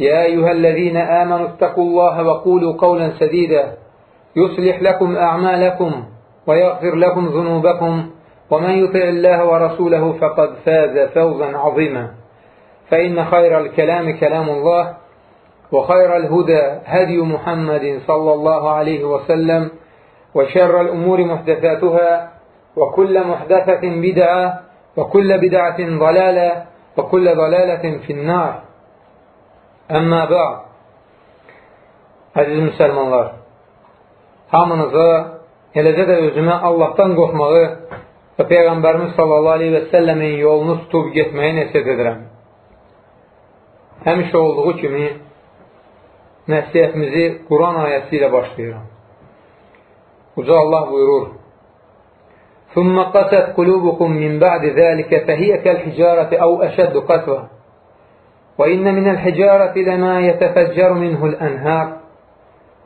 يا أيها الذين آمنوا اتقوا الله وقولوا قولا سديدا. يصلح لكم أعمالكم ويغفر لكم ذنوبكم. ومن يطع الله ورسوله فقد فاز فوزا عظيما. فإن خير الكلام كلام الله وخير الهدى هدي محمد صلى الله عليه وسلم وشر الأمور محدثاتها وكل محدثة بدعة وكل بدعة ضلالة وكل ضلالة في النار. Əmmə bə'd Əziz müsəlmanlar hamınıza eləcə də özümə Allahdan qorxmağı və Peyğəmbərimiz sallallahu aleyhi və səlləmin yolunu tutub getməyi nəsiyyət edirəm. Həmişə olduğu kimi nəsiyyətimizi Quran ayəsi ilə başlayıram. Uca Allah buyurur ثُمَّ قَسَتْ قُلُوبُكُمْ مِنْ بَعْدِ ذَلِكَ فَهِيَ كَالْحِجَارَةِ أَوْ أَشَدُّ قَسْوَةً وإن من الحجارة لما يتفجر منه الأنهار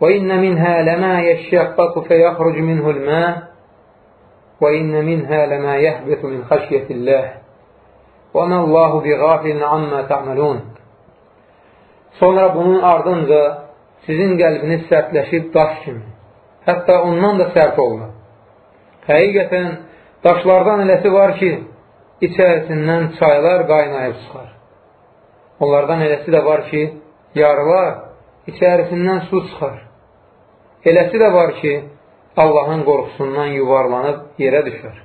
وإن منها لما يشقق فيخرج منه الماء وإن منها لما يهبط من خشية الله وما الله بغافل عما تعملون Sonra bunun ardınca sizin qəlbiniz sərtləşib daş kimi, hətta ondan da sərt olur. Həqiqətən daşlardan eləsi var ki, içərisindən çaylar qaynayıb çıxar. Onlardan eləsi də var ki, yarılar içərisindən su çıxar. Eləsi də var ki, Allahın qorxusundan yuvarlanıb yerə düşər.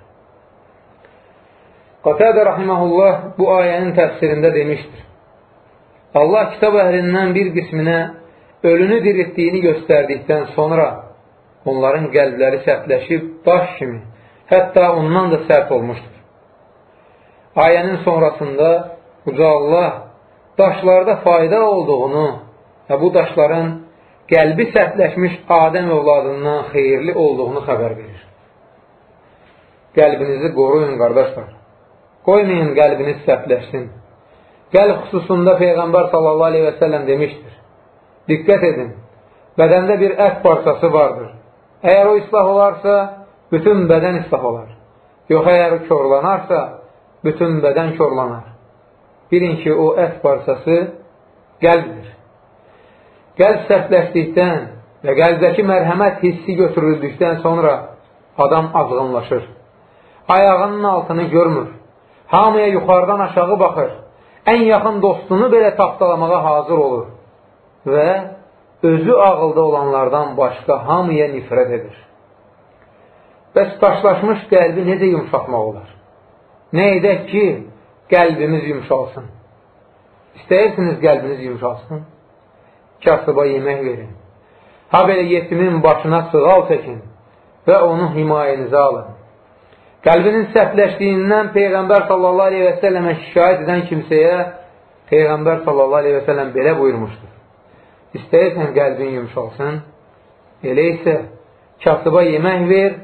Qatədə rahiməhullah bu ayənin təfsirində demişdir. Allah kitab əhlindən bir qisminə ölünü diriltdiyini göstərdikdən sonra onların qəlbləri sərtləşib daş kimi, hətta ondan da sərt olmuşdur. Ayənin sonrasında Uca Allah daşlarda fayda olduğunu və bu daşların qəlbi sərtləşmiş Adəm övladından xeyirli olduğunu xəbər verir. Qəlbinizi qoruyun, qardaşlar. Qoymayın qəlbiniz sərtləşsin. Qəlb xüsusunda Peyğəmbər səlləm demişdir. Diqqət edin, bədəndə bir ət parçası vardır. Əgər o islah olarsa, bütün bədən islah olar. Yox, əgər körlanarsa, bütün bədən körlanar. Bilin ki, o ət parçası qəlbdir. Qəlb sərtləşdikdən və qəlbdəki mərhəmət hissi götürüldükdən sonra adam azğınlaşır. Ayağının altını görmür. Hamıya yuxarıdan aşağı baxır. Ən yaxın dostunu belə tapdalamağa hazır olur. Və özü ağılda olanlardan başqa hamıya nifrət edir. Bəs daşlaşmış qəlbi necə yumşatmaq olar? Nə edək ki, qəlbimiz yumşalsın. İstəyirsiniz qəlbiniz yumşalsın? Kasıba yemək verin. Ha belə yetimin başına sığal çəkin və onu himayənizə alın. Qəlbinin sərtləşdiyindən Peyğəmbər sallallahu aleyhi və səlləmə şikayət edən kimsəyə Peyğəmbər sallallahu aleyhi və səlləm belə buyurmuşdur. İstəyirsən qəlbin yumşalsın, elə isə kasıba yemək ver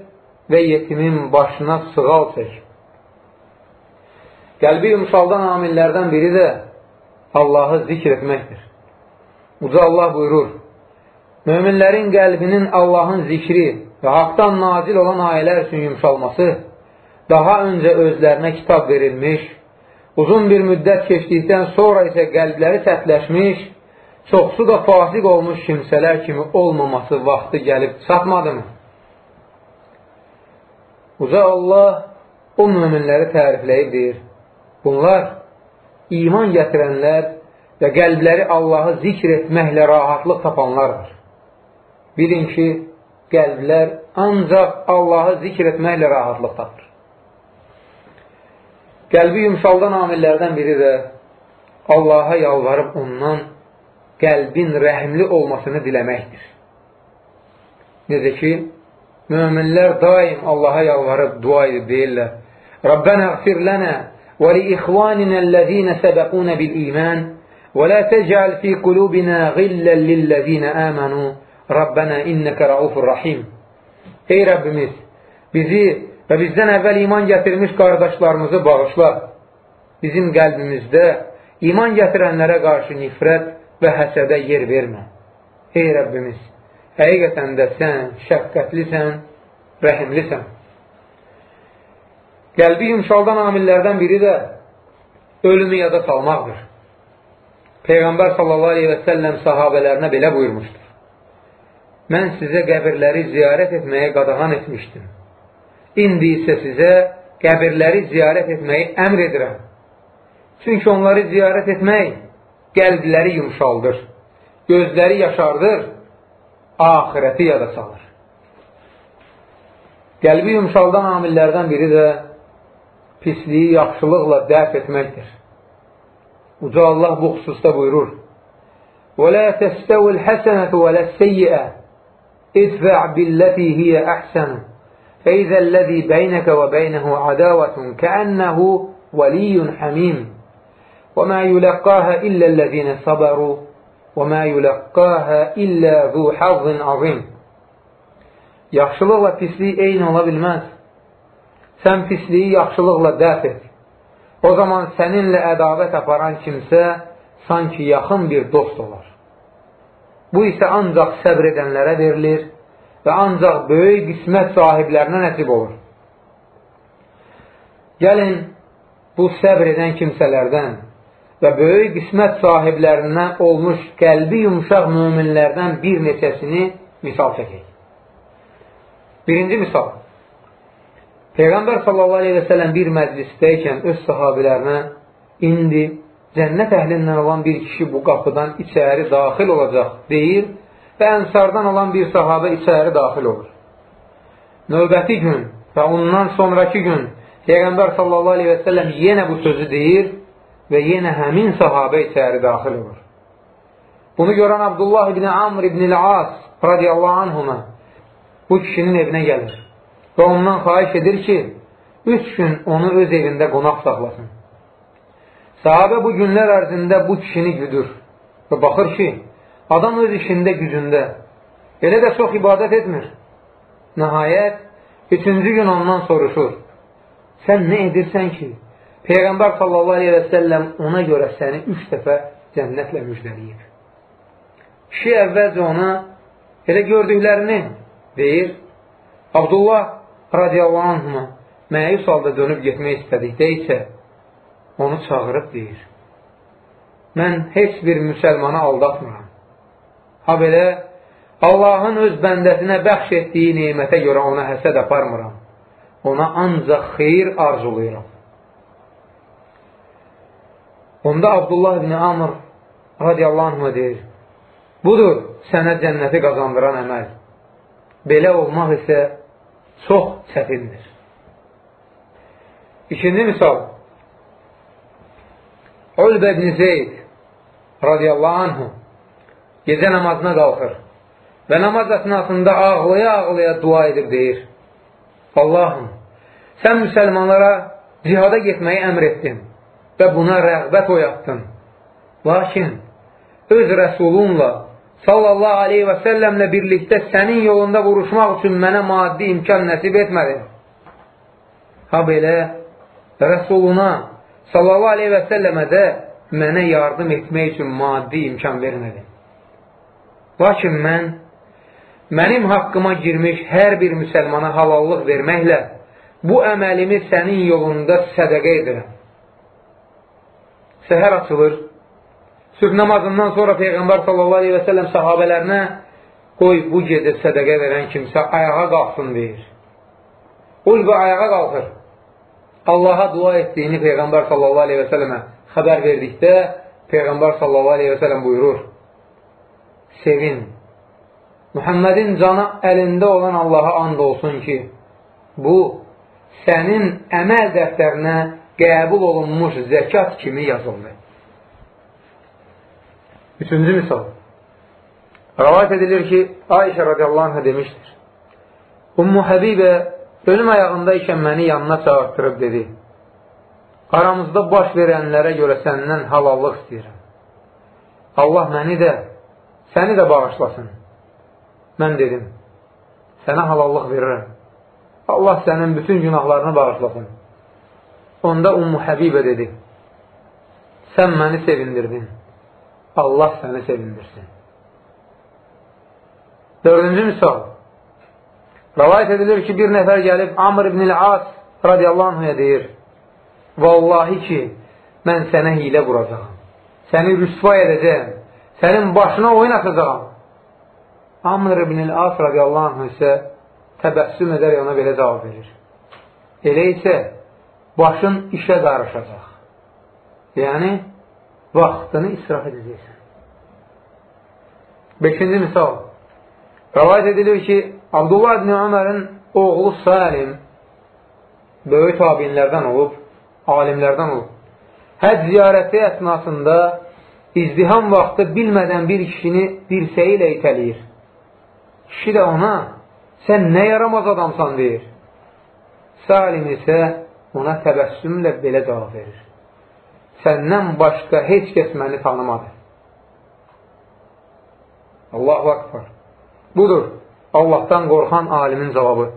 və yetimin başına sığal çək. Qəlbi yumşaldan amillərdən biri də Allahı zikr etməkdir. Uca Allah buyurur, Möminlərin qəlbinin Allahın zikri və haqdan nazil olan ayələr üçün yumşalması daha öncə özlərinə kitab verilmiş, uzun bir müddət keçdikdən sonra isə qəlbləri sətləşmiş, çoxsu da fasiq olmuş kimsələr kimi olmaması vaxtı gəlib çatmadı mı? Uca Allah o möminləri tərifləyib deyir. Bunlar iman gətirənlər və qəlbləri Allahı zikr etməklə rahatlıq tapanlardır. Bilin ki, qəlblər ancaq Allahı zikr etməklə rahatlıq tapır. Qəlbi yumşaldan amillərdən biri də Allaha yalvarıb ondan qəlbin rəhimli olmasını diləməkdir. Necə ki, müminlər daim Allaha yalvarıb dua edib deyirlər, Rabbənə əqfir lənə və li ixvaninə ləzinə səbəqunə bil iman və lə təcəl fi qulubinə qillən lilləzinə əmənu Rabbənə innəkə raufur rahim. Ey Rəbbimiz, bizi və bizdən əvvəl iman gətirmiş qardaşlarımızı bağışla. Bizim qəlbimizdə iman gətirənlərə qarşı nifrət və həsədə yer vermə. Ey Rəbbimiz, həqiqətən də sən şəfqətlisən, rəhimlisən. Qəlbi yumşaldan amillərdən biri də ölümü yada salmaqdır. Peyğəmbər səlləm sahabələrinə belə buyurmuşdur. Mən sizə qəbirləri ziyarət etməyə qadağan etmişdim. İndi isə sizə qəbirləri ziyarət etməyi əmr edirəm. Çünki onları ziyarət etmək qəlbləri yumşaldır, gözləri yaşardır, ahirəti yada salır. Qəlbi yumşaldan amillərdən biri də pisliyi yaxşılıqla dəf etməkdir. Uca Allah bu xüsusda buyurur, وَلَا تَسْتَوِ الْحَسَنَةُ وَلَا السَّيِّئَةِ اِدْفَعْ بِالَّتِي هِيَ أَحْسَنُ فَإِذَا الَّذِي بَيْنَكَ وَبَيْنَهُ عَدَاوَةٌ كَأَنَّهُ وَلِيٌّ حَمِيمٌ وَمَا يُلَقَّاهَا إِلَّا الَّذِينَ صَبَرُوا وَمَا يُلَقَّاهَا إِلَّا ذُو حَظٍّ عَظِيمٍ Yaxşılıqla pislik eyni ola bilməz. Sən pisliyi yaxşılıqla dəf et. O zaman səninlə ədavət aparan kimsə sanki yaxın bir dost olar. Bu isə ancaq səbr edənlərə verilir və ancaq böyük qismət sahiblərinə nəsib olur. Gəlin, bu səbr edən kimsələrdən və böyük qismət sahiblərindən olmuş qəlbi yumşaq müminlərdən bir neçəsini misal çəkək. Birinci misal. Peyğəmbər sallallahu aleyhi və sələm bir məclisdəykən öz sahabilərinə indi cənnət əhlindən olan bir kişi bu qapıdan içəri daxil olacaq deyir və ənsardan olan bir sahabə içəri daxil olur. Növbəti gün və ondan sonraki gün Peyğəmbər sallallahu aleyhi və səlləm yenə bu sözü deyir və yenə həmin sahabə içəri daxil olur. Bunu görən Abdullah ibn Amr ibn Al-As radiyallahu anhuna bu kişinin evinə gəlir və ondan xaiş edir ki, üç gün onu öz evində qonaq saxlasın. Sahabə bu günlər ərzində bu kişini güdür və baxır ki, adam öz işində gücündə, elə də çox ibadət etmir. Nəhayət, üçüncü gün ondan soruşur, sən nə edirsən ki, Peyğəmbər sallallahu aleyhi və səlləm ona görə səni üç dəfə cənnətlə müjdəliyib. Kişi əvvəlcə ona elə gördüklərini deyir. Abdullah radiyallahu anhına məyus halda dönüb getmək istədikdə isə onu çağırıb deyir. Mən heç bir müsəlmanı aldatmıram. Ha belə, Allahın öz bəndəsinə bəxş etdiyi neymətə görə ona həsəd aparmıram. Ona ancaq xeyir arzulayıram. Onda Abdullah ibn Amr radiyallahu anh deyir, budur sənə cənnəti qazandıran əməl. Belə olmaq isə çox çətindir. İkinci misal, Ulbə ibn Zeyd radiyallahu anhu gecə namazına qalxır və namaz əsnasında ağlaya-ağlaya dua edib deyir, Allahım, sən müsəlmanlara cihada getməyi əmr etdin və buna rəğbət oyatdın. Lakin öz rəsulunla sallallahu aleyhi və səlləmlə birlikdə sənin yolunda vuruşmaq üçün mənə maddi imkan nəsib etmədin. Ha belə, rəsuluna sallallahu aleyhi və səlləmə də mənə yardım etmək üçün maddi imkan vermədin. Lakin mən, mənim haqqıma girmiş hər bir müsəlmana halallıq verməklə bu əməlimi sənin yolunda sədəqə edirəm səhər açılır. Sübh namazından sonra Peyğəmbər sallallahu aleyhi və səlləm sahabələrinə qoy bu gecə sədəqə verən kimsə ayağa qalxsın deyir. Ulbə ayağa qalxır. Allaha dua etdiyini Peyğəmbər sallallahu aleyhi və səlləmə xəbər verdikdə Peyğəmbər sallallahu aleyhi və sələm buyurur, sevin. Muhammedin canı əlində olan Allaha and olsun ki, bu, sənin əməl dəftərinə qəbul olunmuş zəkat kimi yazıldı. Üçüncü misal. Rəvayət edilir ki, Ayşə radiyallahu anhə demişdir. Ummu Həbibə ölüm ayağında ikən məni yanına çağırtırıb dedi, aramızda baş verənlərə görə səndən halallıq istəyirəm. Allah məni də, səni də bağışlasın. Mən dedim, sənə halallıq verirəm. Allah sənin bütün günahlarını bağışlasın. Onda Ummu Həbibə dedi, sən məni sevindirdin. Allah səni sevindirsin. Dördüncü misal. Rəvayət edilir ki, bir nəfər gəlib Amr ibn-i As radiyallahu anhuya deyir, Vallahi ki, mən sənə hilə quracaqam. Səni rüsva edəcəyəm. Sənin başına oyun atacaqam. Amr ibn-i As radiyallahu anhu isə təbəssüm edər ona belə cavab verir. Elə isə başın işə qarışacaq. Yəni, vaxtını israf edəcəksən. Beşinci misal. Rəvayət edilir ki, Abdullah ibn Ömərin oğlu Salim böyük tabinlərdən olub, alimlərdən olub. Həc ziyarəti əsnasında izdiham vaxtı bilmədən bir kişini dirsəyi ilə itələyir. Kişi də ona, sən nə yaramaz adamsan, deyir. Salim isə ona təbəssümlə belə cavab verir səndən başqa heç kəs məni tanımadı. Allahu akbar. Budur, Allahdan qorxan alimin cavabı.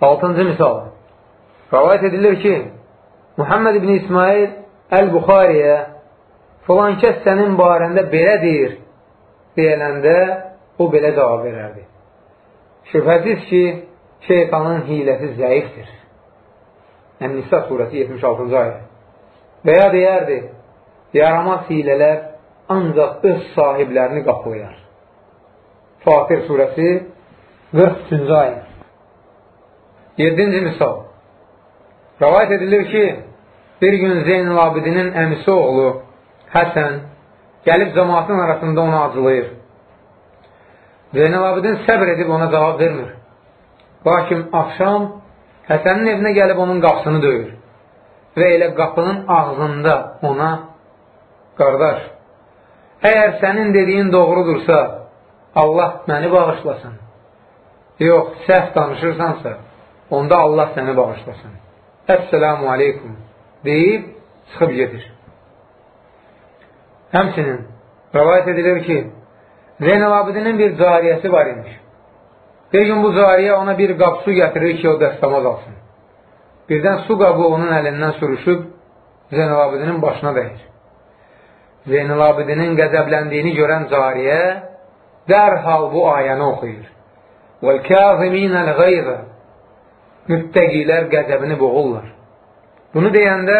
Altıncı misal. Rəvayət edilir ki, Muhammed ibn İsmail Əl-Buxariyə filan kəs sənin barəndə belə deyir deyələndə o belə cavab verərdi. Şübhəsiz ki, şeytanın hiləsi zəifdir. Ən-Nisa surəsi 76-cı ayə. Və ya deyərdi, yaramaz hilələr ancaq öz sahiblərini qaplayar. Fatih surəsi 43-cü ayə. 7-ci misal. Rəvayət edilir ki, bir gün Zeynul Abidinin əmisi oğlu Həsən gəlib cəmatın arasında onu acılayır. Zeynul Abidin səbr edib ona cavab vermir. Lakin axşam Həsənin evinə gəlib onun qapısını döyür və elə qapının ağzında ona qardaş, əgər sənin dediyin doğrudursa, Allah məni bağışlasın. Yox, səhv danışırsansa, onda Allah səni bağışlasın. Əssəlamu aleykum deyib, çıxıb gedir. Həmsinin rəvayət edilir ki, Zeynəl Abidinin bir cariyəsi var imiş. Bir gün bu cariyə ona bir qab su gətirir ki, o dəstəmaz alsın. Birdən su qabı onun əlindən sürüşüb Zeynəlabidinin başına dəyir. Zeynəlabidinin qəzəbləndiyini görən cariyə dərhal bu ayəni oxuyur. وَالْكَاظِمِينَ الْغَيْرَ Müttəqilər qəzəbini boğurlar. Bunu deyəndə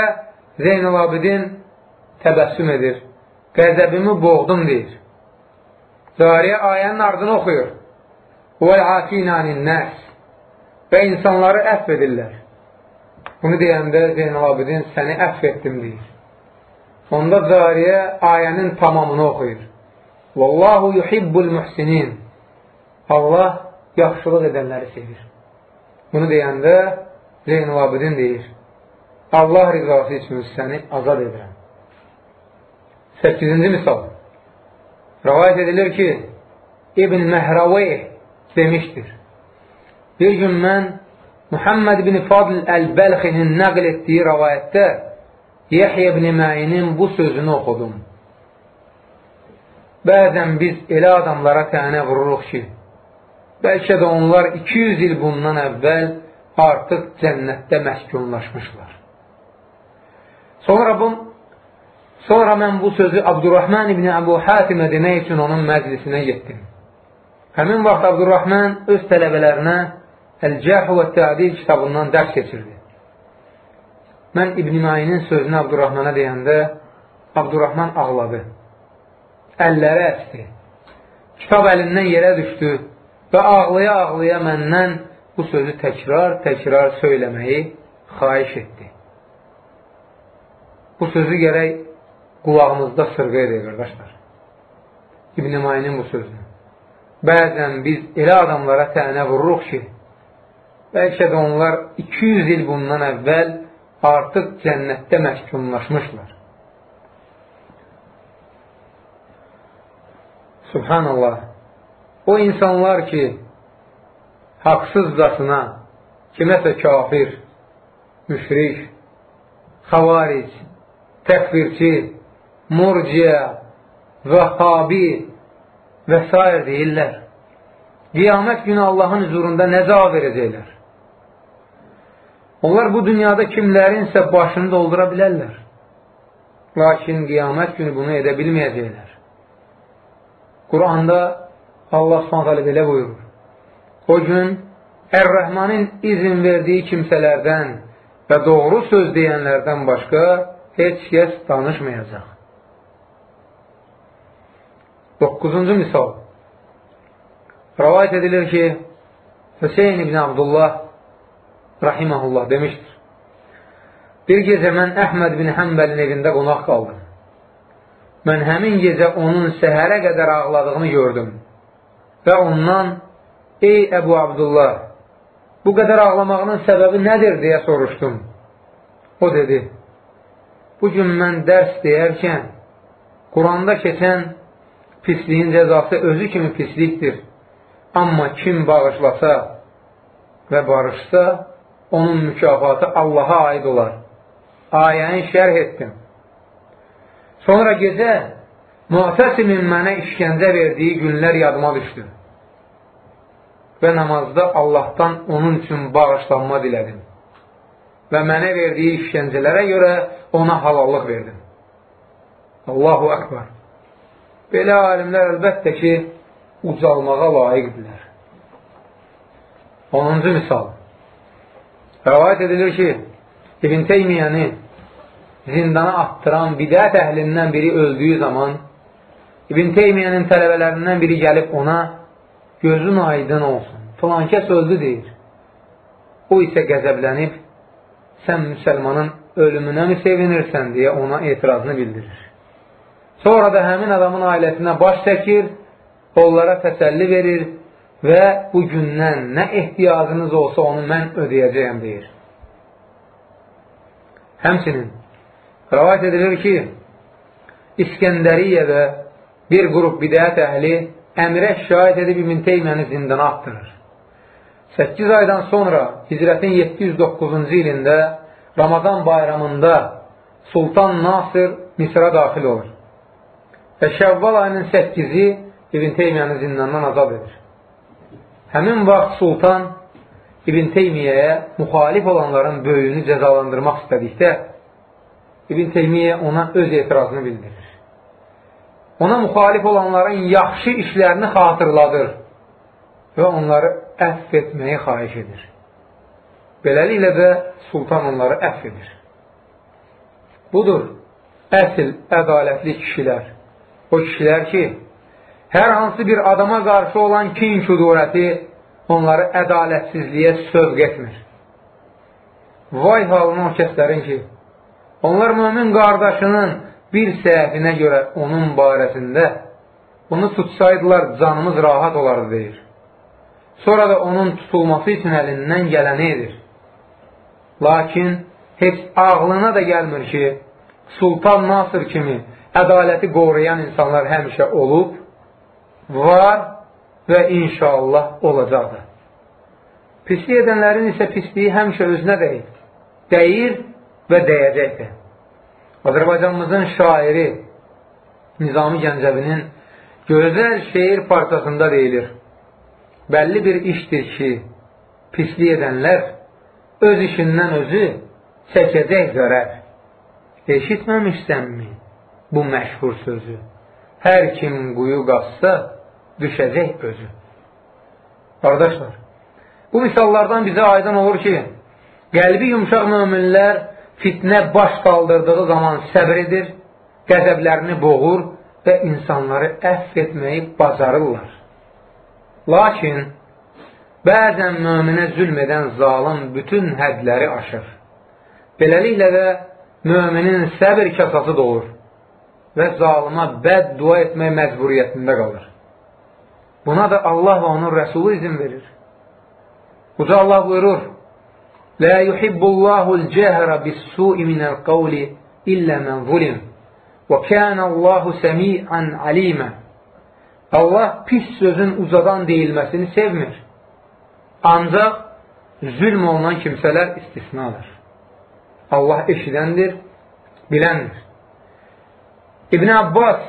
Zeynəlabidin təbəssüm edir. Qəzəbimi boğdum deyir. Cariyə ayənin ardını oxuyur. وَالْعَافِينَ nəs və insanları əff edirlər. Bunu deyəndə Zeynəl Abidin səni əff etdim deyir. Onda cariyə ayənin tamamını oxuyur. Vallahu yuhibbul muhsinin. Allah yaxşılıq edənləri sevir. Bunu deyəndə Zeynəl Abidin deyir. Allah rizası üçün səni azad edirəm. 8-ci misal. Rəvayət edilir ki, İbn Məhraveyh demişdir. Bir gün mən Muhammed bin Fadl Əl-Bəlxinin nəql etdiyi rəvayətdə Yəhyə ibn Məyinin bu sözünü oxudum. Bəzən biz elə adamlara tənə vururuq ki, bəlkə də onlar 200 il bundan əvvəl artıq cənnətdə məskunlaşmışlar. Sonra bu Sonra mən bu sözü Abdurrahman ibn Əbu Hatimə demək üçün onun məclisinə getdim. Həmin vaxt Abdurrahman öz tələbələrinə Əl-Cəhu və Təadil kitabından dərs keçirdi. Mən İbn-i Mayinin sözünü Abdurrahmana deyəndə Abdurrahman ağladı. Əlləri əsdi. Kitab əlindən yerə düşdü və ağlaya-ağlaya məndən bu sözü təkrar-təkrar söyləməyi xaiş etdi. bu sözü gərək qulağımızda sırğı edir, qardaşlar. İbn-i Mayinin bu sözünü. Bəzən biz elə adamlara tənə vururuq ki, bəlkə də onlar 200 il bundan əvvəl artıq cənnətdə məhkumlaşmışlar. Subhanallah. O insanlar ki, haqsızcasına kiməsə kafir, müşrik, xavaric, təkvirçi, murciə, vəhabi və s. deyirlər. Qiyamət günü Allahın huzurunda nə cavab verəcəklər? Onlar bu dünyada kimlərinsə başını doldura bilərlər. Lakin qiyamət günü bunu edə bilməyəcəklər. Quranda Allah s.ə.v belə buyurur. O gün Ər-Rəhmanın izin verdiyi kimsələrdən və doğru söz deyənlərdən başqa heç kəs danışmayacaq. 9-cu misal Rəvayət edilir ki, Hüseyin ibn Abdullah rahiməhullah demişdir. Bir gecə mən Əhməd bin Həmbəlin evində qonaq qaldım. Mən həmin gecə onun səhərə qədər ağladığını gördüm və ondan, ey Əbu Abdullah, bu qədər ağlamağının səbəbi nədir deyə soruşdum. O dedi, bu gün mən dərs deyərkən, Quranda keçən pisliyin cəzası özü kimi pislikdir. Amma kim bağışlasa və barışsa, onun mükafatı Allaha aid olar. Ayəni şərh etdim. Sonra gecə Muhtəsimin mənə işgəncə verdiyi günlər yadıma düşdü. Və namazda Allahdan onun üçün bağışlanma dilədim. Və mənə verdiyi işgəncələrə görə ona halallıq verdim. Allahu Akbar. Belə alimlər əlbəttə ki, ucalmağa layiqdirlər. 10-cu misal. Rəvayət edilir ki, İbn Teymiyyəni zindana attıran bidət əhlindən biri öldüyü zaman İbn Teymiyyənin tələbələrindən biri gəlib ona gözün aydın olsun, filan kəs öldü deyir. O isə qəzəblənib, sən müsəlmanın ölümünə mi sevinirsən deyə ona etirazını bildirir. Sonra da həmin adamın ailəsinə baş çəkir, onlara təsəlli verir və bu gündən nə ehtiyacınız olsa onu mən ödəyəcəyəm deyir. Həmçinin rəvayət edilir ki, İskəndəriyyədə bir qrup bidət əhli əmirə şahid edib İbn Teyməni zindana atdırır. 8 aydan sonra hicrətin 709-cu ilində Ramazan bayramında Sultan Nasır Misra daxil olur. Və Şəvval ayının 8-i İbn Teymiyyəni zindandan azad edir. Həmin vaxt sultan İbn Teymiyyəyə müxalif olanların böyüyünü cəzalandırmaq istədikdə, İbn Teymiyyə ona öz etirazını bildirir. Ona müxalif olanların yaxşı işlərini xatırladır və onları əff etməyi xahiş edir. Beləliklə də sultan onları əff edir. Budur, əsl ədalətli kişilər. O kişilər ki, hər hansı bir adama qarşı olan kin küdurəti onları ədalətsizliyə sövq etmir. Vay halına o kəslərin ki, onlar mümin qardaşının bir səhvinə görə onun barəsində bunu tutsaydılar canımız rahat olardı deyir. Sonra da onun tutulması üçün əlindən gələni edir. Lakin heç ağlına da gəlmir ki, Sultan Nasır kimi ədaləti qoruyan insanlar həmişə olub var və inşallah olacaqdır. Pislik edənlərin isə pisliyi həmişə özünə deyir. Deyir və deyəcəkdir. Azərbaycanımızın şairi Nizami Gəncəvinin gözəl şeir parçasında deyilir. Bəlli bir işdir ki, pislik edənlər öz işindən özü çəkəcək zərər. Eşitməmişsənmi bu məşhur sözü? Hər kim quyu qazsa, düşəcək özü. Qardaşlar, bu misallardan bizə aydın olur ki, qəlbi yumşaq möminlər fitnə baş qaldırdığı zaman səbr edir, qəzəblərini boğur və insanları əhv etməyi bacarırlar. Lakin, bəzən möminə zülm edən zalım bütün hədləri aşır. Beləliklə də müminin səbir kasası dolur və zalıma bəd dua etmək məcburiyyətində qalır. Buna da Allah və onun rəsulu izin verir. Uca Allah buyurur, Lə yuhibbullahu l-cəhrə bis-su'i minəl qavli illə mən zulim və kənəllahu səmi'ən alimə Allah pis sözün uzadan deyilməsini sevmir. Ancaq zülm olunan kimsələr istisnadır. Allah eşidəndir, biləndir. İbn Abbas,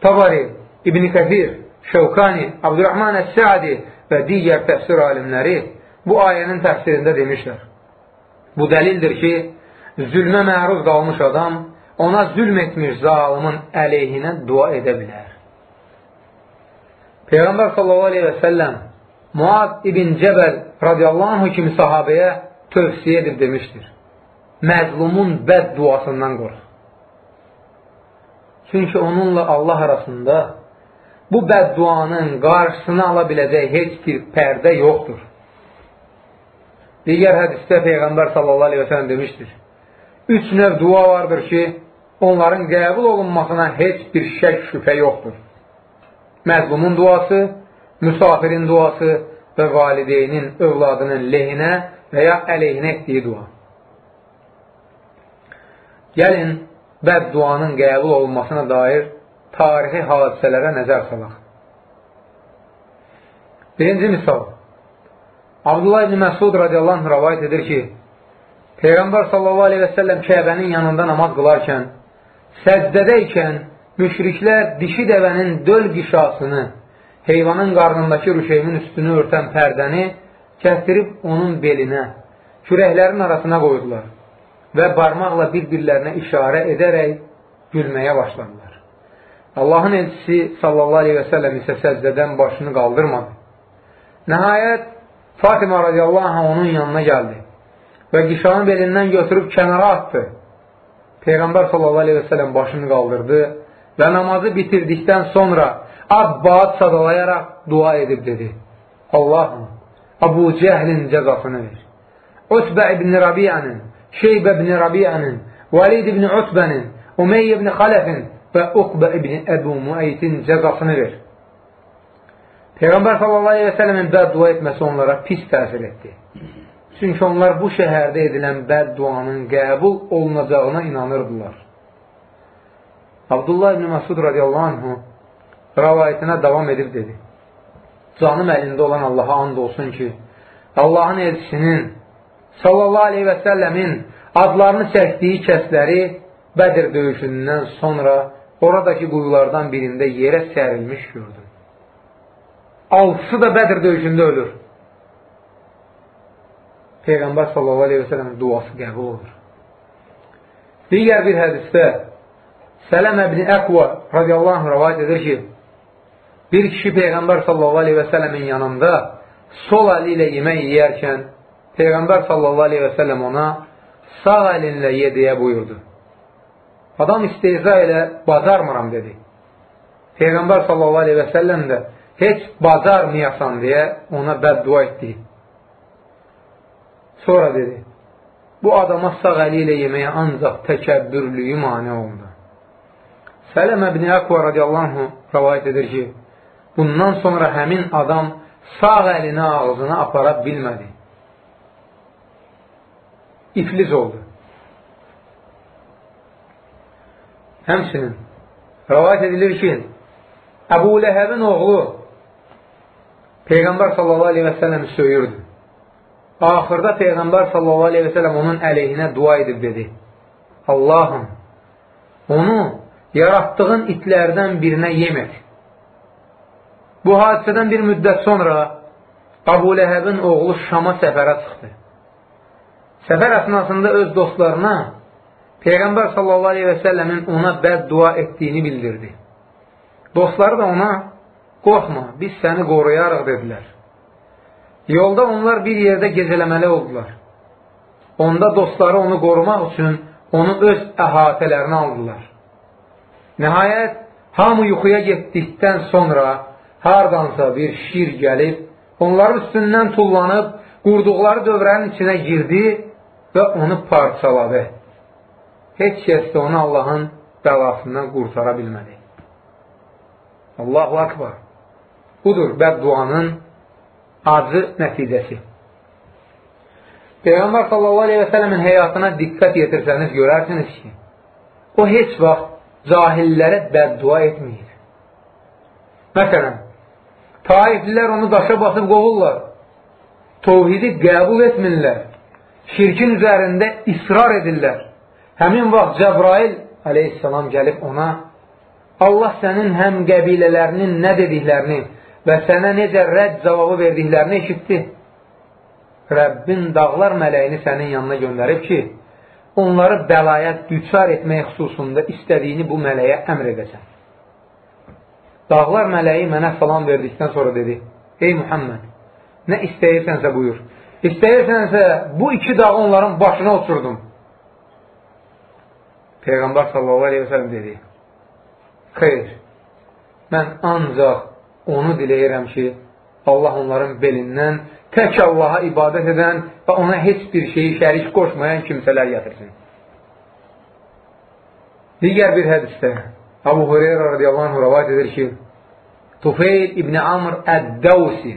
Tabari, İbn Kəfir, Şevkani, Abdurrahman Əs-Səadi və digər təfsir alimləri bu ayənin təfsirində demişlər. Bu dəlildir ki, zülmə məruz qalmış adam ona zülm etmiş zalimin əleyhinə dua edə bilər. Peyğəmbər sallallahu aleyhi və səlləm Muad ibn Cəbəl radiyallahu anhu kimi sahabəyə tövsiyə edib demişdir. Məzlumun bəd duasından qorx. Çünki onunla Allah arasında bu bədduanın qarşısını ala biləcək heç bir pərdə yoxdur. Digər hədisdə Peyğəmbər sallallahu aleyhi və sələm demişdir. Üç növ dua vardır ki, onların qəbul olunmasına heç bir şək şübhə yoxdur. Məzlumun duası, müsafirin duası və valideynin övladının lehinə və ya əleyhinə etdiyi dua. Gəlin, bəd duanın qəbul olunmasına dair tarixi hadisələrə nəzər salaq. Birinci misal, Abdullah ibn Məsud radiyallahu anh rəvayət edir ki, Peyğəmbər sallallahu aleyhi və səlləm Kəbənin yanında namaz qılarkən, səcdədəykən müşriklər dişi dəvənin döl qişasını, heyvanın qarnındakı rüşeymin üstünü örtən pərdəni kəstirib onun belinə, kürəklərin arasına qoydular və barmaqla bir-birlərinə işarə edərək gülməyə başladılar. Allahın elçisi sallallahu aleyhi və səlləm isə səcdədən başını qaldırmadı. Nəhayət, Fatimə radiyallahu anh onun yanına gəldi və qişanı belindən götürüb kənara atdı. Peyğəmbər sallallahu aleyhi və səlləm başını qaldırdı və namazı bitirdikdən sonra Abbad sadalayaraq dua edib dedi. Allahım, Abu Cəhlin cəzasını ver. Utbə ibn Rabiyanın, Şeybə ibn Rabiyanın, Valid ibn Utbənin, Umeyy ibn Xaləfin və Uqbə ibn Əbu Muaytin cəzasını ver. Peyğəmbər sallallahu aleyhi və sələmin bəd dua etməsi onlara pis təsir etdi. Çünki onlar bu şəhərdə edilən bəd duanın qəbul olunacağına inanırdılar. Abdullah ibn Məsud radiyallahu anhu rəvayətinə davam edib dedi. Canım əlində olan Allaha and olsun ki, Allahın elçisinin sallallahu aleyhi və səlləmin adlarını çəkdiyi kəsləri Bədir döyüşündən sonra oradakı quyulardan birində yerə sərilmiş gördüm. Altısı da Bədir döyüşündə ölür. Peyğəmbər sallallahu aleyhi və səlləmin duası qəbul olur. Digər bir hədisdə Sələm əbni Əqva radiyallahu anh rəvayət edir ki, bir kişi Peyğəmbər sallallahu aleyhi və səlləmin yanında sol əli ilə yemək yeyərkən Peyğəmbər sallallahu aleyhi və səlləm ona sağ əlinlə ye deyə buyurdu. Adam isteyza ilə bacarmıram dedi. Peyğəmbər sallallahu aleyhi və səlləm də heç bacarmayasan deyə ona bəddua etdi. Sonra dedi, bu adama sağ əli ilə yeməyə ancaq təkəbbürlüyü mani oldu. Sələm əbni Əqva radiyallahu anh rəvayət edir ki, bundan sonra həmin adam sağ əlini ağzına apara bilmədi. İfliz oldu. Həmçinin rəvayət edilir ki, Əbu Ləhəbin oğlu Peyğəmbər sallallahu aleyhi və səlləmi söyürdü. Axırda Peyğəmbər sallallahu aleyhi və səlləm onun əleyhinə dua edib dedi. Allahım, onu yaratdığın itlərdən birinə yem et. Bu hadisədən bir müddət sonra Abu Ləhəbin oğlu Şama səfərə çıxdı. Səfər əsnasında öz dostlarına Peyğəmbər sallallahu aleyhi və səlləmin ona bəd dua etdiyini bildirdi. Dostları da ona qorxma, biz səni qoruyarıq dedilər. Yolda onlar bir yerdə gecələməli oldular. Onda dostları onu qorumaq üçün onu öz əhatələrinə aldılar. Nəhayət, hamı yuxuya getdikdən sonra hardansa bir şir gəlib, onların üstündən tullanıb, qurduqları dövrənin içinə girdi və onu parçaladı. heç kəs də onu Allahın bəlasından qurtara bilmədi. Allahu Akbar. Budur bədduanın acı nəticəsi. Peyğəmbər sallallahu aleyhi və sələmin həyatına diqqət yetirsəniz görərsiniz ki, o heç vaxt cahillərə bəddua etməyir. Məsələn, taiflilər onu daşa basıb qovurlar, tovhidi qəbul etmirlər, şirkin üzərində israr edirlər. Həmin vaxt Cəbrail aleyhissalam gəlib ona Allah sənin həm qəbilələrinin nə dediklərini və sənə necə rədd cavabı verdiklərini eşitdi. Rəbbin dağlar mələyini sənin yanına göndərib ki, onları bəlaya düçar etmək xüsusunda istədiyini bu mələyə əmr edəsən. Dağlar mələyi mənə salam verdikdən sonra dedi, Ey Muhammed, nə istəyirsənsə buyur. İstəyirsənsə bu iki dağı onların başına uçurdum. Peyğəmbər sallallahu aleyhi və sələm dedi, Xeyr, mən ancaq onu diləyirəm ki, Allah onların belindən tək Allaha ibadət edən və ona heç bir şeyi şərik qoşmayan kimsələr gətirsin. Digər bir hədisdə Abu Hureyra radiyallahu anh rəvat edir ki, Tufeyl İbni Amr Əd-Dəvsi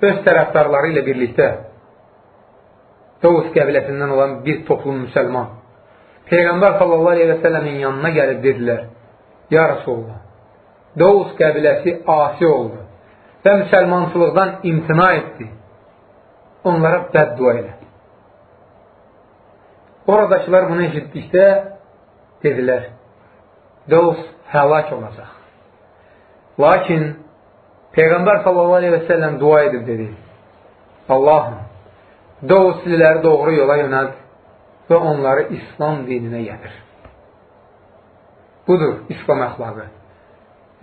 öz tərəfdarları ilə birlikdə Davus qəbiləsindən olan bir toplum müsəlman Peyğəmbər sallallahu aleyhi və səlləmin yanına gəlib dedilər, Ya Rasulullah, Davus qəbiləsi asi oldu və müsəlmançılıqdan imtina etdi. Onlara bəddua elə. Oradakılar bunu eşitdikdə dedilər, Davus həlak olacaq. Lakin Peyğəmbər səlləm dua edib dedi, Allahım, Davusliləri doğru yola yönəlt və onları İslam dininə gətir. Budur İslam əxlaqı.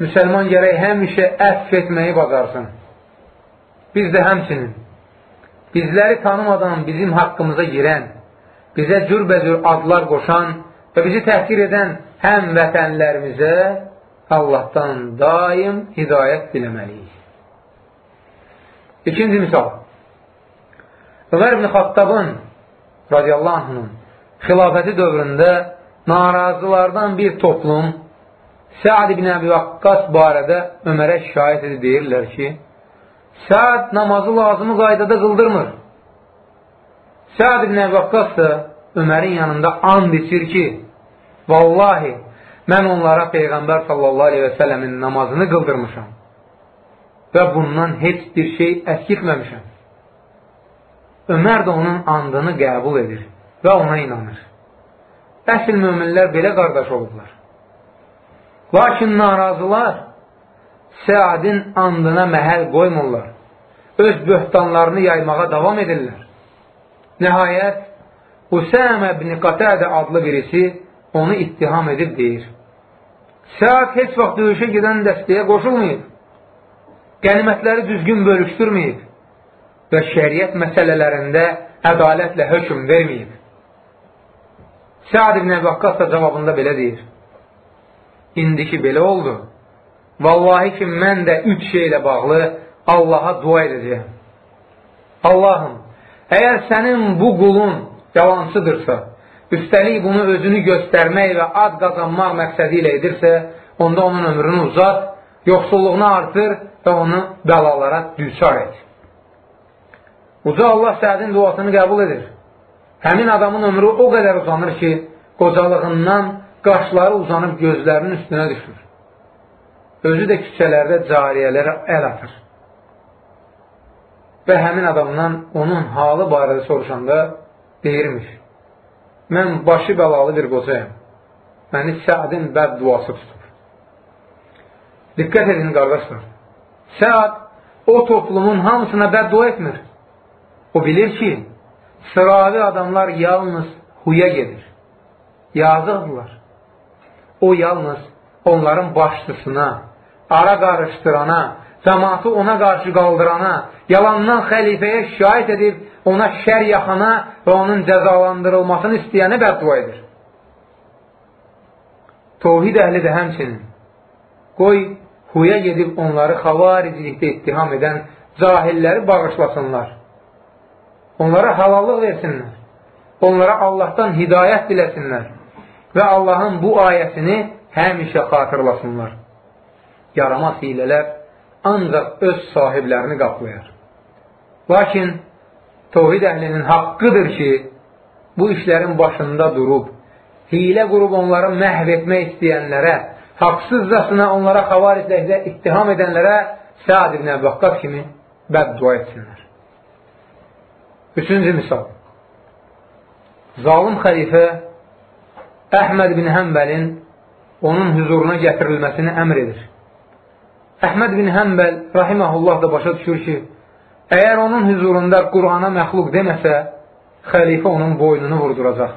Müsəlman gərək həmişə əff etməyi bacarsın. Biz də həmçinin bizləri tanımadan bizim haqqımıza girən, bizə cürbəcür adlar qoşan və bizi təhqir edən həm vətənlərimizə Allahdan daim hidayət diləməliyik. İkinci misal. Ömər ibn Xattabın radiyallahu anhının xilafəti dövründə narazılardan bir toplum Səad ibn Əbi Vakqas barədə Ömərə şikayət edib deyirlər ki, Səad namazı lazımı qaydada qıldırmır. Səad ibn Əbi Vakqas da Ömərin yanında and içir ki, Vallahi, mən onlara Peyğəmbər sallallahu aleyhi və sələmin namazını qıldırmışam və bundan heç bir şey əskitməmişəm. Ömər də onun andını qəbul edir və ona inanır. Əsl möminlər belə qardaş olublar. Lakin narazılar Səadin andına məhəl qoymurlar. Öz böhtanlarını yaymağa davam edirlər. Nəhayət, Hüsəmə ibn Qatədə adlı birisi onu ittiham edib deyir. Səad heç vaxt döyüşə gedən dəstəyə qoşulmayıb. Qənimətləri düzgün bölüşdürməyib və şəriət məsələlərində ədalətlə hökm verməyib. Səad ibn Əbəqqas da cavabında belə deyir. İndi ki, belə oldu, vallahi ki, mən də üç şeylə bağlı Allaha dua edəcəyəm. Allahım, əgər sənin bu qulun yalancıdırsa, üstəlik bunu özünü göstərmək və ad qazanmaq məqsədi ilə edirsə, onda onun ömrünü uzat, yoxsulluğunu artır və onu bəlalara düçar et. Uca Allah Sədin duasını qəbul edir. Həmin adamın ömrü o qədər uzanır ki, qocalığından qaşları uzanıb gözlərinin üstünə düşür. Özü də küçələrdə cariyələrə əl atır. Və həmin adamdan onun halı barədə soruşanda deyirmiş, mən başı bəlalı bir qocayam. Məni Səadin bəd duası tutur. Diqqət edin, qardaşlar. Səad o toplumun hamısına bəd dua etmir. O bilir ki, sıravi adamlar yalnız huya gedir. Yazıqdırlar. O yalnız onların başçısına, ara qarışdırana, cəmatı ona qarşı qaldırana, yalandan xəlifəyə şikayət edib ona şər yaxana və onun cəzalandırılmasını istəyəni bəddua edir. Tovhid əhli də həmçinin. Qoy huya gedib onları xavaricilikdə ittiham edən cahilləri bağışlasınlar onlara halallıq versinlər. onlara Allahdan hidayət diləsinlər və Allahın bu ayəsini həmişə xatırlasınlar. Yaramaz hilələr ancaq öz sahiblərini qaplayar. Lakin tovhid əhlinin haqqıdır ki, bu işlərin başında durub, hilə qurub onları məhv etmək istəyənlərə, haqsızcasına onlara xavarizləkdə ittiham edənlərə Səad ibn Əbvəqqas kimi bəddua etsinlər. Üçüncü misal. Zalim xəlifə Əhməd bin Həmbəlin onun hüzuruna gətirilməsini əmr edir. Əhməd bin Həmbəl rahiməhullah da başa düşür ki, əgər onun hüzurunda Qurana məxluq deməsə, xəlifə onun boynunu vurduracaq.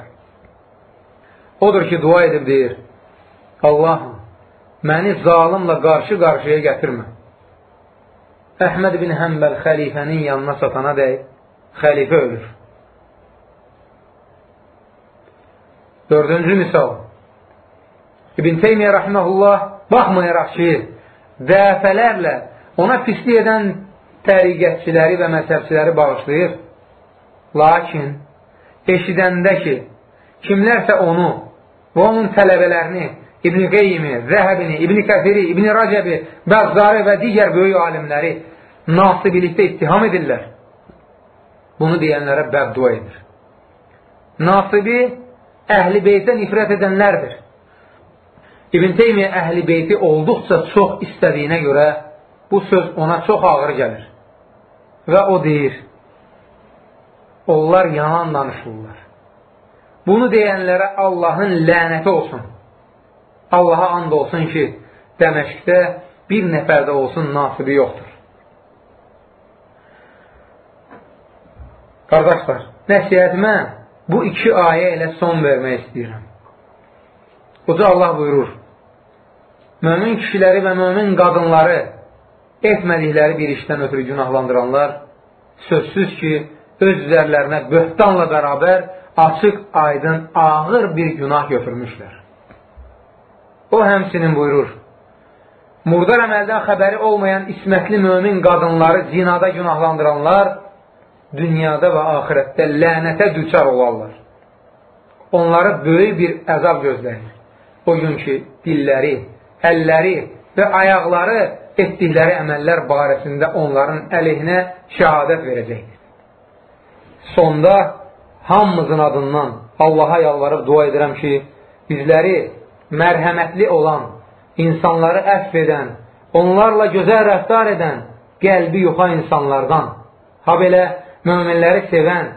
Odur ki, dua edib deyir, Allahım, məni zalimla qarşı-qarşıya gətirmə. Əhməd bin Həmbəl xəlifənin yanına satana dəy, xəlifə ölür. Dördüncü misal. İbn Teymiyyə rəhməhullah baxmayaraq ki, dəfələrlə ona pislik edən təriqətçiləri və məzhəbçiləri bağışlayır. Lakin eşidəndə ki, kimlərsə onu və onun tələbələrini İbn Qeyyimi, Zəhəbini, İbn Kəfiri, İbn Rəcəbi, Bəzzari və digər böyük alimləri nasibilikdə ittiham edirlər. Bunu deyənlərə bəddua edir. Nasibi əhl-i beytə nifrət edənlərdir. İbn Teymiyyə əhl-i beyti olduqca çox istədiyinə görə bu söz ona çox ağır gəlir. Və o deyir, onlar yalan danışırlar. Bunu deyənlərə Allahın lənəti olsun. Allaha and olsun ki, Dəməşqdə bir nəfərdə olsun nasibi yoxdur. Qardaşlar, nəsiyyətimə bu iki ayə ilə son vermək istəyirəm. Uca Allah buyurur, mömin kişiləri və mömin qadınları etmədikləri bir işdən ötürü günahlandıranlar sözsüz ki, öz üzərlərinə böhtanla bərabər açıq, aydın, ağır bir günah götürmüşlər. O həmsinin buyurur, murdar əməldən xəbəri olmayan ismətli mömin qadınları zinada günahlandıranlar dünyada və axirətdə lənətə düçar olarlar. Onları böyük bir əzab gözləyir. O gün ki, dilləri, əlləri və ayaqları etdikləri əməllər barəsində onların əleyhinə şəhadət verəcəkdir. Sonda hamımızın adından Allaha yalvarıb dua edirəm ki, bizləri mərhəmətli olan, insanları əfv edən, onlarla gözəl rəftar edən, qəlbi yoxa insanlardan, ha belə möminləri sevən,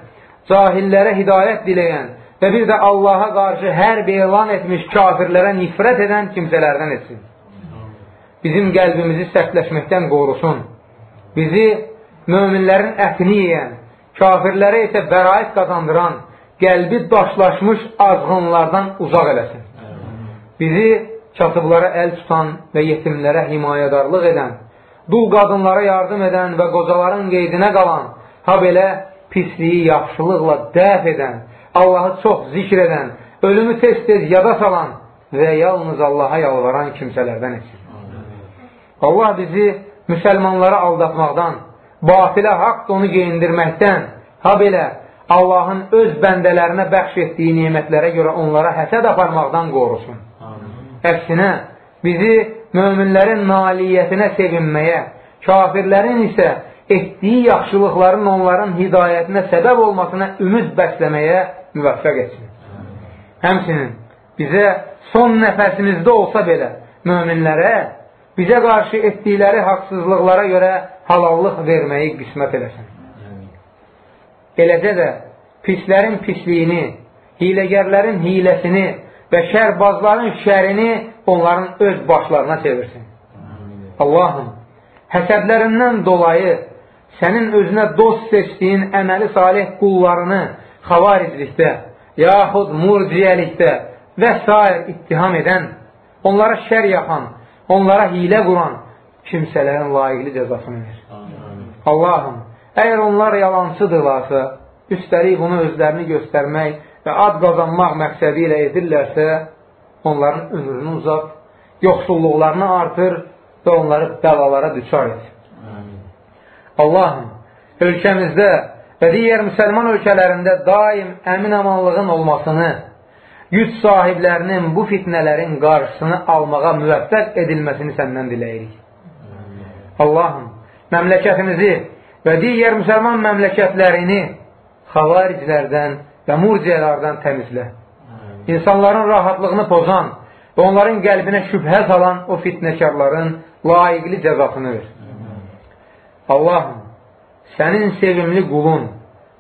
cahillərə hidayət diləyən və bir də Allaha qarşı hər bir elan etmiş kafirlərə nifrət edən kimsələrdən etsin. Bizim qəlbimizi sərtləşməkdən qorusun. Bizi möminlərin ətini yeyən, kafirlərə isə bəraət qazandıran, qəlbi daşlaşmış azğınlardan uzaq eləsin. Bizi kasıblara əl tutan və yetimlərə himayədarlıq edən, dul qadınlara yardım edən və qocaların qeydinə qalan, ha belə pisliyi yaxşılıqla dəf edən, Allahı çox zikr edən, ölümü tez-tez yada salan və yalnız Allaha yalvaran kimsələrdən etsin. Allah bizi müsəlmanları aldatmaqdan, batilə haqq onu geyindirməkdən, ha belə Allahın öz bəndələrinə bəxş etdiyi nemətlərə görə onlara həsəd aparmaqdan qorusun. Əksinə, bizi möminlərin naliyyətinə sevinməyə, kafirlərin isə etdiyi yaxşılıqların onların hidayətinə səbəb olmasına ümid bəsləməyə müvəffəq etsin. Həmsinin bizə son nəfəsimizdə olsa belə möminlərə bizə qarşı etdikləri haqsızlıqlara görə halallıq verməyi qismət eləsin. Eləcə də pislərin pisliyini, hiləgərlərin hiləsini və şərbazların şərini onların öz başlarına çevirsin. Allahım, həsədlərindən dolayı sənin özünə dost seçdiyin əməli salih qullarını xavariclikdə, yaxud murciyəlikdə və s. ittiham edən, onlara şər yaxan, onlara hilə quran kimsələrin layiqli cəzasını ver. Allahım, əgər onlar yalancıdırlarsa, üstəlik bunu özlərini göstərmək və ad qazanmaq məqsədi ilə edirlərsə, onların ömrünü uzat, yoxsulluqlarını artır və onları bəlalara düçar et. Allahım, ölkəmizdə və digər müsəlman ölkələrində daim əmin amanlığın olmasını, güc sahiblərinin bu fitnələrin qarşısını almağa müvəffəq edilməsini səndən diləyirik. Allahım, məmləkətimizi və digər müsəlman məmləkətlərini xavariclərdən və murciələrdən təmizlə. İnsanların rahatlığını pozan və onların qəlbinə şübhə salan o fitnəkarların layiqli cəzasını ver. Allahım, sənin sevimli qulun,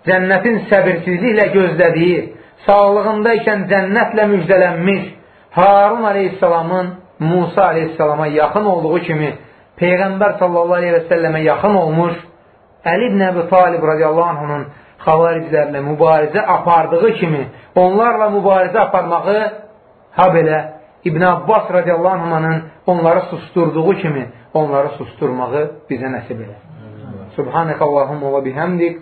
cənnətin səbirsizliklə gözlədiyi, sağlığındaykən cənnətlə müjdələnmiş Harun aleyhissalamın Musa aleyhissalama yaxın olduğu kimi Peyğəmbər sallallahu aleyhi və səlləmə yaxın olmuş Əli ibn Əbi Talib radiyallahu anhunun xavariclərlə mübarizə apardığı kimi onlarla mübarizə aparmağı ha belə İbn Abbas radiyallahu anhmanın onları susturduğu kimi onları susturmağı bizə nəsib elə. Subhanəkə Allahumma və bihamdik